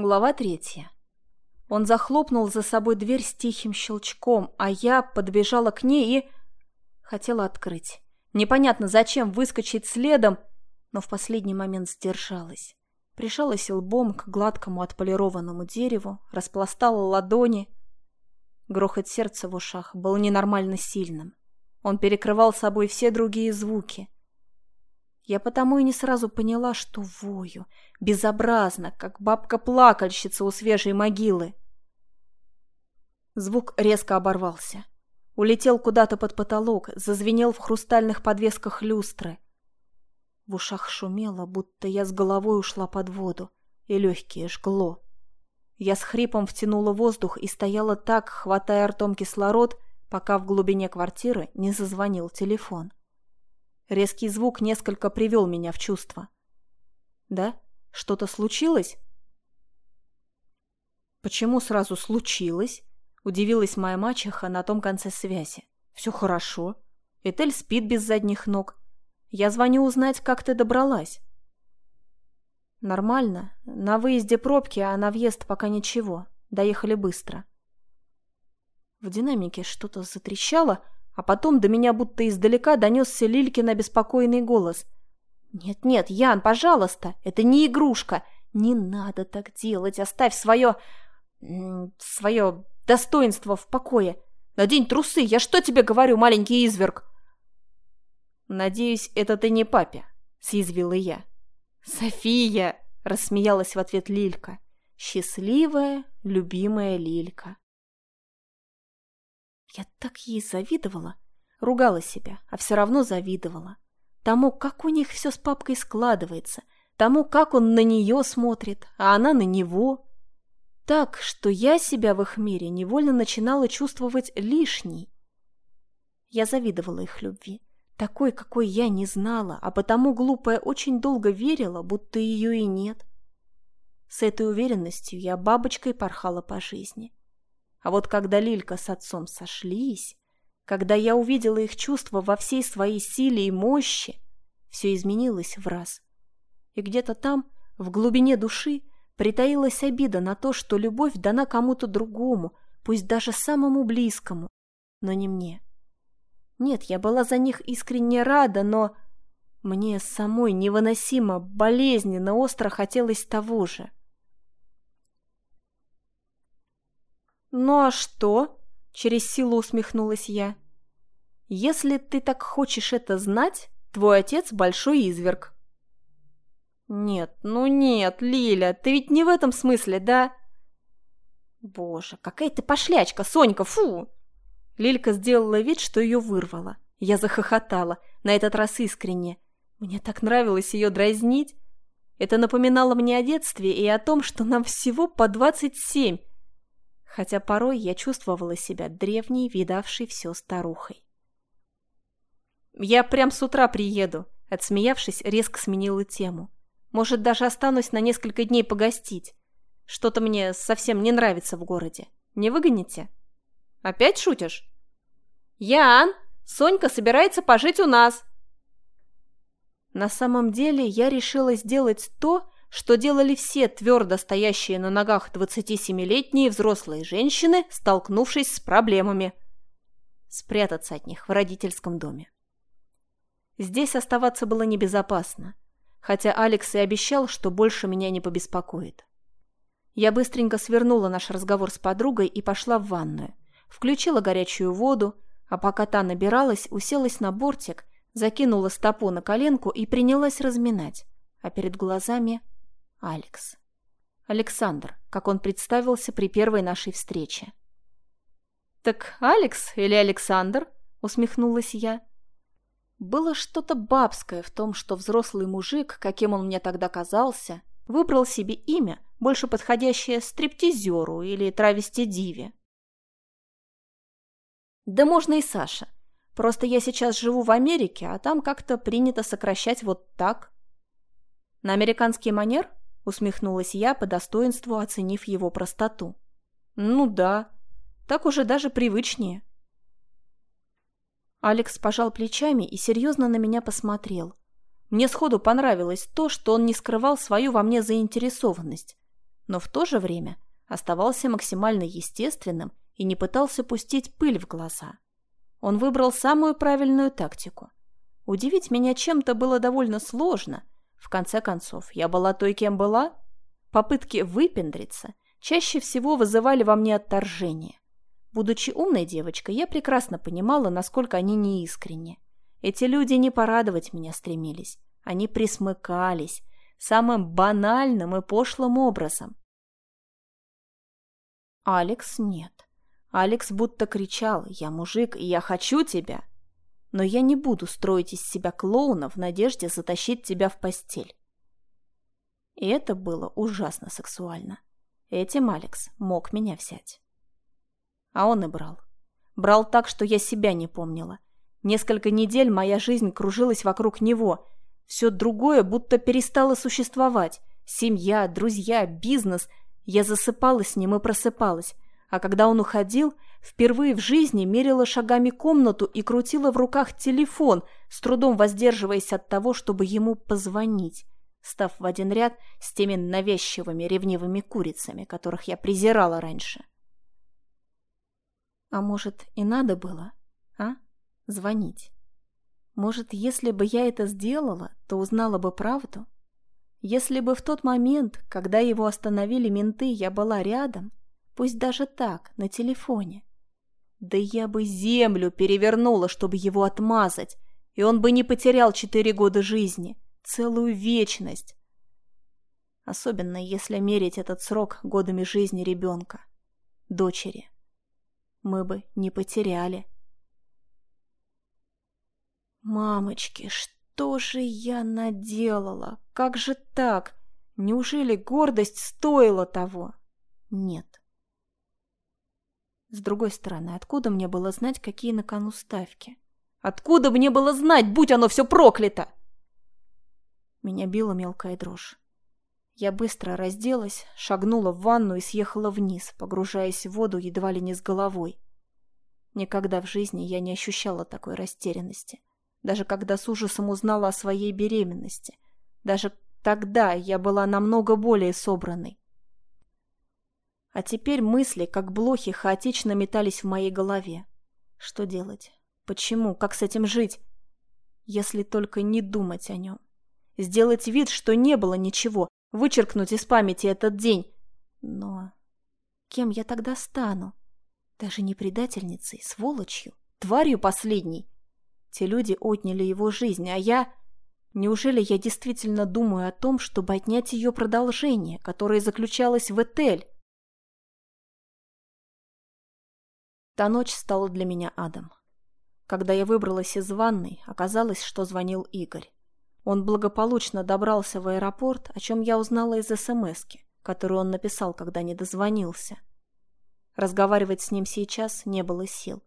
Глава третья. Он захлопнул за собой дверь с тихим щелчком, а я подбежала к ней и... Хотела открыть. Непонятно зачем выскочить следом, но в последний момент сдержалась. Прижалась лбом к гладкому отполированному дереву, распластала ладони. Грохот сердца в ушах был ненормально сильным. Он перекрывал собой все другие звуки. Я потому и не сразу поняла, что вою. Безобразно, как бабка-плакальщица у свежей могилы. Звук резко оборвался. Улетел куда-то под потолок, зазвенел в хрустальных подвесках люстры. В ушах шумело, будто я с головой ушла под воду, и легкие жгло. Я с хрипом втянула воздух и стояла так, хватая ртом кислород, пока в глубине квартиры не зазвонил телефон. Резкий звук несколько привел меня в чувство. «Да? Что-то случилось?» «Почему сразу случилось?» – удивилась моя мачеха на том конце связи. «Все хорошо. Этель спит без задних ног. Я звоню узнать, как ты добралась». «Нормально. На выезде пробки, а на въезд пока ничего. Доехали быстро». В динамике что-то затрещало – а потом до меня будто издалека донесся Лилькин обеспокоенный голос. «Нет-нет, Ян, пожалуйста, это не игрушка. Не надо так делать, оставь свое... свое достоинство в покое. Надень трусы, я что тебе говорю, маленький изверг?» «Надеюсь, это ты не папе», — съязвила я. «София!» — рассмеялась в ответ Лилька. «Счастливая, любимая Лилька». Я так ей завидовала. Ругала себя, а все равно завидовала. Тому, как у них все с папкой складывается, тому, как он на нее смотрит, а она на него. Так, что я себя в их мире невольно начинала чувствовать лишней. Я завидовала их любви, такой, какой я не знала, а потому глупая очень долго верила, будто ее и нет. С этой уверенностью я бабочкой порхала по жизни. А вот когда Лилька с отцом сошлись, когда я увидела их чувства во всей своей силе и мощи, все изменилось в раз. И где-то там, в глубине души, притаилась обида на то, что любовь дана кому-то другому, пусть даже самому близкому, но не мне. Нет, я была за них искренне рада, но мне самой невыносимо, болезненно, остро хотелось того же. «Ну а что?» – через силу усмехнулась я. «Если ты так хочешь это знать, твой отец большой изверг». «Нет, ну нет, Лиля, ты ведь не в этом смысле, да?» «Боже, какая ты пошлячка, Сонька, фу!» Лилька сделала вид, что ее вырвало. Я захохотала, на этот раз искренне. Мне так нравилось ее дразнить. Это напоминало мне о детстве и о том, что нам всего по двадцать семь, хотя порой я чувствовала себя древней, видавшей все старухой. «Я прям с утра приеду», — отсмеявшись, резко сменила тему. «Может, даже останусь на несколько дней погостить. Что-то мне совсем не нравится в городе. Не выгоните?» «Опять шутишь?» «Ян, Сонька собирается пожить у нас!» На самом деле я решила сделать то, что делали все твердо стоящие на ногах 27-летние взрослые женщины, столкнувшись с проблемами. Спрятаться от них в родительском доме. Здесь оставаться было небезопасно, хотя Алекс и обещал, что больше меня не побеспокоит. Я быстренько свернула наш разговор с подругой и пошла в ванную, включила горячую воду, а пока та набиралась, уселась на бортик, закинула стопу на коленку и принялась разминать, а перед глазами Алекс. Александр, как он представился при первой нашей встрече. «Так Алекс или Александр?» — усмехнулась я. Было что-то бабское в том, что взрослый мужик, каким он мне тогда казался, выбрал себе имя, больше подходящее стриптизеру или травести-диве. Да можно и Саша. Просто я сейчас живу в Америке, а там как-то принято сокращать вот так. На американский манер? Усмехнулась я по достоинству, оценив его простоту. Ну да, так уже даже привычнее. Алекс пожал плечами и серьезно на меня посмотрел. Мне сходу понравилось то, что он не скрывал свою во мне заинтересованность. но в то же время оставался максимально естественным и не пытался пустить пыль в глаза. Он выбрал самую правильную тактику. Удивить меня чем-то было довольно сложно. В конце концов, я была той, кем была. Попытки выпендриться чаще всего вызывали во мне отторжение. Будучи умной девочкой, я прекрасно понимала, насколько они неискренни. Эти люди не порадовать меня стремились. Они присмыкались самым банальным и пошлым образом. Алекс нет. Алекс будто кричал «Я мужик, и я хочу тебя!» Но я не буду строить из себя клоуна в надежде затащить тебя в постель. И это было ужасно сексуально. Этим Алекс мог меня взять. А он и брал. Брал так, что я себя не помнила. Несколько недель моя жизнь кружилась вокруг него. Все другое будто перестало существовать. Семья, друзья, бизнес. Я засыпала с ним и просыпалась. А когда он уходил, впервые в жизни мерила шагами комнату и крутила в руках телефон, с трудом воздерживаясь от того, чтобы ему позвонить, став в один ряд с теми навязчивыми ревнивыми курицами, которых я презирала раньше. А может, и надо было, а? Звонить. Может, если бы я это сделала, то узнала бы правду? Если бы в тот момент, когда его остановили менты, я была рядом, пусть даже так, на телефоне, да я бы землю перевернула, чтобы его отмазать, и он бы не потерял четыре года жизни, целую вечность. Особенно если мерить этот срок годами жизни ребенка, дочери мы бы не потеряли. Мамочки, что же я наделала? Как же так? Неужели гордость стоила того? Нет. С другой стороны, откуда мне было знать, какие на кону ставки? Откуда мне было знать, будь оно все проклято? Меня била мелкая дрожь. Я быстро разделась, шагнула в ванну и съехала вниз, погружаясь в воду едва ли не с головой. Никогда в жизни я не ощущала такой растерянности. Даже когда с ужасом узнала о своей беременности. Даже тогда я была намного более собранной. А теперь мысли, как блохи, хаотично метались в моей голове. Что делать? Почему? Как с этим жить? Если только не думать о нем. Сделать вид, что не было ничего, вычеркнуть из памяти этот день. Но кем я тогда стану? Даже не предательницей, сволочью, тварью последней. Те люди отняли его жизнь, а я... Неужели я действительно думаю о том, чтобы отнять ее продолжение, которое заключалось в Этель? Та ночь стала для меня адом. Когда я выбралась из ванной, оказалось, что звонил Игорь. Он благополучно добрался в аэропорт, о чем я узнала из СМСки, которую он написал, когда не дозвонился. Разговаривать с ним сейчас не было сил.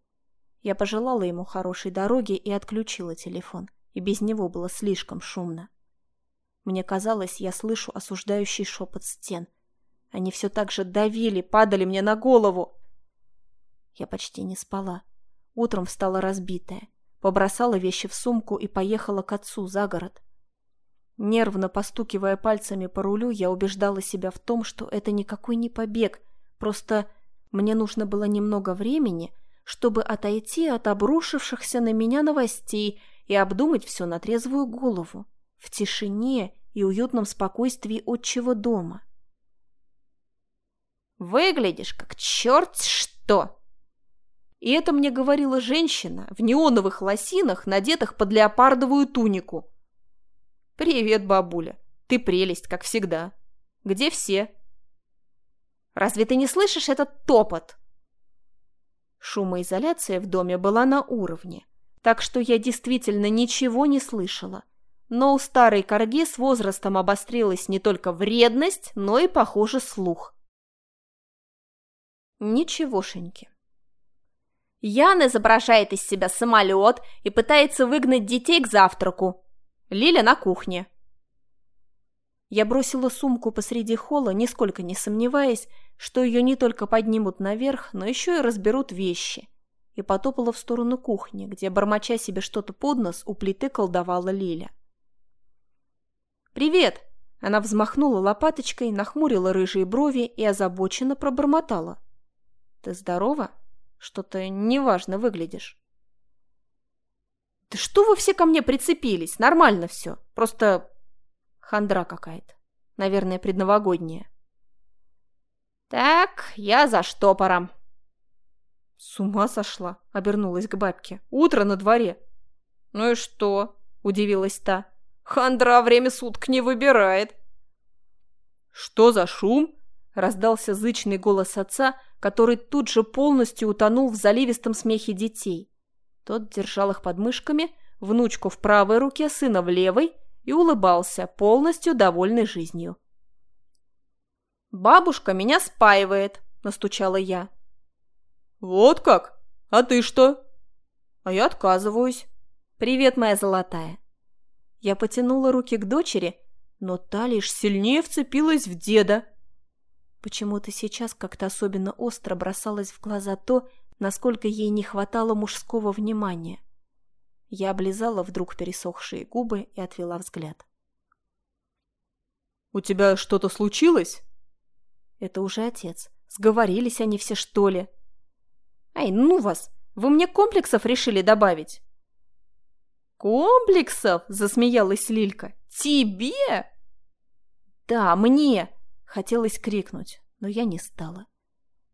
Я пожелала ему хорошей дороги и отключила телефон, и без него было слишком шумно. Мне казалось, я слышу осуждающий шепот стен. Они все так же давили, падали мне на голову. Я почти не спала. Утром встала разбитая, побросала вещи в сумку и поехала к отцу за город. Нервно постукивая пальцами по рулю, я убеждала себя в том, что это никакой не побег, просто мне нужно было немного времени, чтобы отойти от обрушившихся на меня новостей и обдумать все на трезвую голову, в тишине и уютном спокойствии отчего дома. «Выглядишь как черт что!» И это мне говорила женщина в неоновых лосинах, надетых под леопардовую тунику. «Привет, бабуля. Ты прелесть, как всегда. Где все?» «Разве ты не слышишь этот топот?» Шумоизоляция в доме была на уровне, так что я действительно ничего не слышала. Но у старой корги с возрастом обострилась не только вредность, но и, похоже, слух. Ничегошеньки. Ян изображает из себя самолет и пытается выгнать детей к завтраку. Лиля на кухне. Я бросила сумку посреди холла, нисколько не сомневаясь, что ее не только поднимут наверх, но еще и разберут вещи. И потопала в сторону кухни, где, бормоча себе что-то под нос, у плиты колдовала Лиля. «Привет! Она взмахнула лопаточкой, нахмурила рыжие брови и озабоченно пробормотала. «Ты здорова? Что-то неважно выглядишь». «Да что вы все ко мне прицепились? Нормально все. Просто хандра какая-то. Наверное, предновогодняя». «Так, я за штопором». «С ума сошла!» — обернулась к бабке. «Утро на дворе». «Ну и что?» — удивилась та. «Хандра время суток не выбирает». «Что за шум?» — раздался зычный голос отца, который тут же полностью утонул в заливистом смехе детей. Тот держал их под мышками, внучку в правой руке, сына в левой, и улыбался, полностью довольный жизнью. «Бабушка меня спаивает», — настучала я. «Вот как? А ты что?» «А я отказываюсь». «Привет, моя золотая». Я потянула руки к дочери, но та лишь сильнее вцепилась в деда. Почему-то сейчас как-то особенно остро бросалось в глаза то, насколько ей не хватало мужского внимания. Я облизала вдруг пересохшие губы и отвела взгляд. «У тебя что-то случилось?» Это уже отец. Сговорились они все, что ли? Ай, ну вас! Вы мне комплексов решили добавить? «Комплексов?» – засмеялась Лилька. «Тебе?» «Да, мне!» – хотелось крикнуть, но я не стала.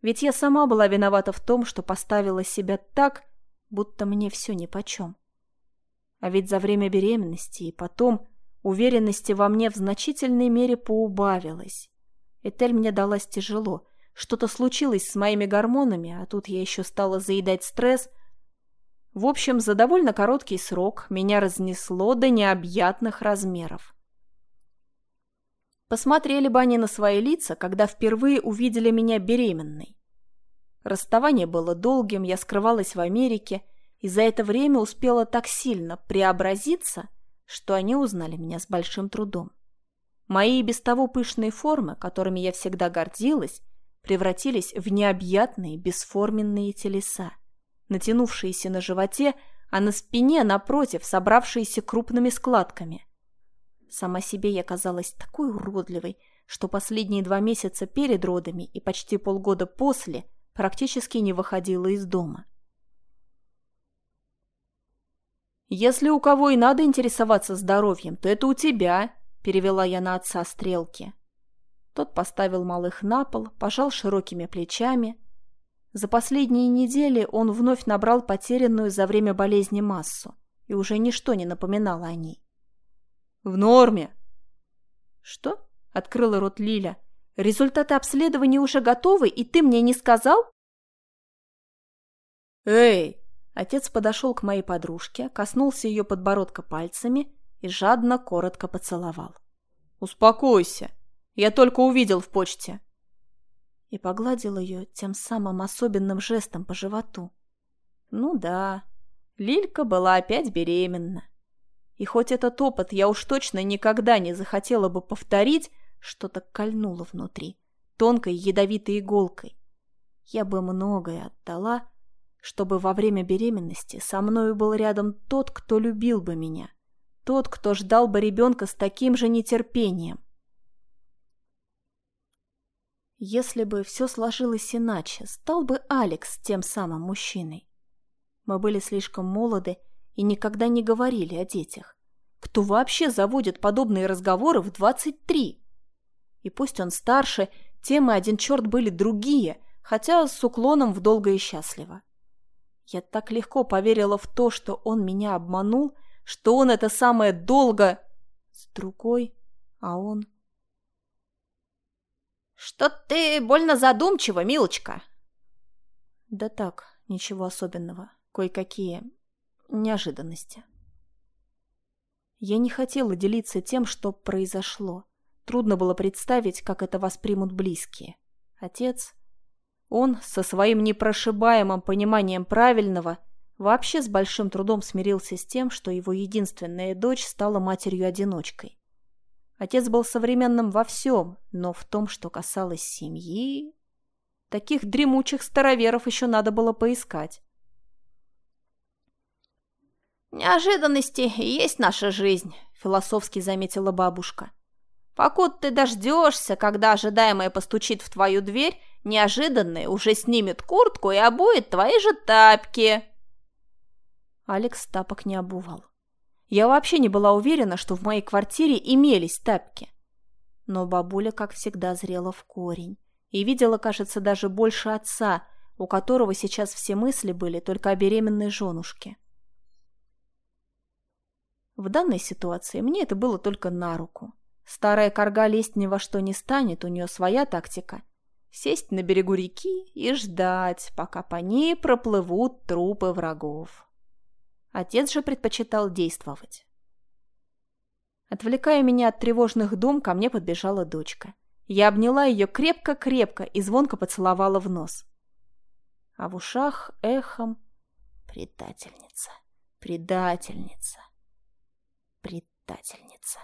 Ведь я сама была виновата в том, что поставила себя так, будто мне все нипочем. А ведь за время беременности и потом уверенности во мне в значительной мере поубавилось. Этель мне далась тяжело. Что-то случилось с моими гормонами, а тут я еще стала заедать стресс. В общем, за довольно короткий срок меня разнесло до необъятных размеров. Посмотрели бы они на свои лица, когда впервые увидели меня беременной. Расставание было долгим, я скрывалась в Америке, и за это время успела так сильно преобразиться, что они узнали меня с большим трудом. Мои без того пышные формы, которыми я всегда гордилась, превратились в необъятные бесформенные телеса, натянувшиеся на животе, а на спине, напротив, собравшиеся крупными складками. Сама себе я казалась такой уродливой, что последние два месяца перед родами и почти полгода после практически не выходила из дома. «Если у кого и надо интересоваться здоровьем, то это у тебя», перевела я на отца стрелки. Тот поставил малых на пол, пожал широкими плечами. За последние недели он вновь набрал потерянную за время болезни массу, и уже ничто не напоминало о ней. «В норме!» «Что?» — открыла рот Лиля. «Результаты обследования уже готовы, и ты мне не сказал?» «Эй!» Отец подошел к моей подружке, коснулся ее подбородка пальцами и жадно коротко поцеловал. «Успокойся, я только увидел в почте». И погладил ее тем самым особенным жестом по животу. Ну да, Лилька была опять беременна. И хоть этот опыт я уж точно никогда не захотела бы повторить, что-то кольнуло внутри, тонкой ядовитой иголкой. Я бы многое отдала, чтобы во время беременности со мною был рядом тот, кто любил бы меня, тот, кто ждал бы ребенка с таким же нетерпением. Если бы все сложилось иначе, стал бы Алекс тем самым мужчиной. Мы были слишком молоды и никогда не говорили о детях. Кто вообще заводит подобные разговоры в 23? И пусть он старше, темы один черт были другие, хотя с уклоном в долго и счастливо. Я так легко поверила в то, что он меня обманул – что он это самое долго с другой, а он... «Что ты больно задумчива, милочка?» «Да так, ничего особенного. Кое-какие неожиданности». Я не хотела делиться тем, что произошло. Трудно было представить, как это воспримут близкие. Отец, он со своим непрошибаемым пониманием правильного Вообще с большим трудом смирился с тем, что его единственная дочь стала матерью-одиночкой. Отец был современным во всем, но в том, что касалось семьи... Таких дремучих староверов еще надо было поискать. «Неожиданности есть наша жизнь», — философски заметила бабушка. Покуда ты дождешься, когда ожидаемое постучит в твою дверь, неожиданный уже снимет куртку и обует твои же тапки. Алекс тапок не обувал. Я вообще не была уверена, что в моей квартире имелись тапки. Но бабуля, как всегда, зрела в корень и видела, кажется, даже больше отца, у которого сейчас все мысли были только о беременной женушке. В данной ситуации мне это было только на руку. Старая корга лезть ни во что не станет, у нее своя тактика. Сесть на берегу реки и ждать, пока по ней проплывут трупы врагов. Отец же предпочитал действовать. Отвлекая меня от тревожных дум, ко мне подбежала дочка. Я обняла ее крепко-крепко и звонко поцеловала в нос. А в ушах эхом «Предательница, предательница, предательница».